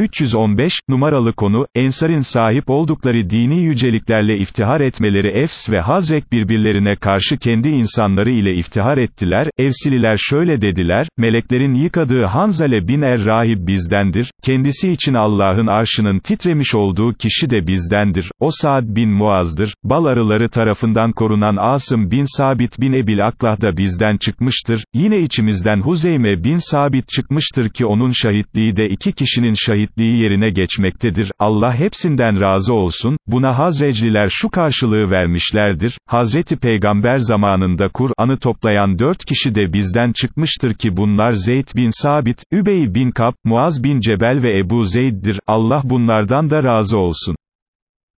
315, numaralı konu, Ensar'ın sahip oldukları dini yüceliklerle iftihar etmeleri Efs ve Hazrek birbirlerine karşı kendi insanları ile iftihar ettiler, Evsililer şöyle dediler, meleklerin yıkadığı Hanzale bin Er-Rahib bizdendir, kendisi için Allah'ın arşının titremiş olduğu kişi de bizdendir, o Saad bin Muaz'dır, bal arıları tarafından korunan Asım bin Sabit bin Ebil Aklah da bizden çıkmıştır, yine içimizden Huzeyme bin Sabit çıkmıştır ki onun şahitliği de iki kişinin şahit şahitliği yerine geçmektedir, Allah hepsinden razı olsun, buna Hazrecliler şu karşılığı vermişlerdir, Hazreti Peygamber zamanında Kur'an'ı toplayan dört kişi de bizden çıkmıştır ki bunlar Zeyd bin Sabit, Übey bin Kab, Muaz bin Cebel ve Ebu Zeyd'dir, Allah bunlardan da razı olsun.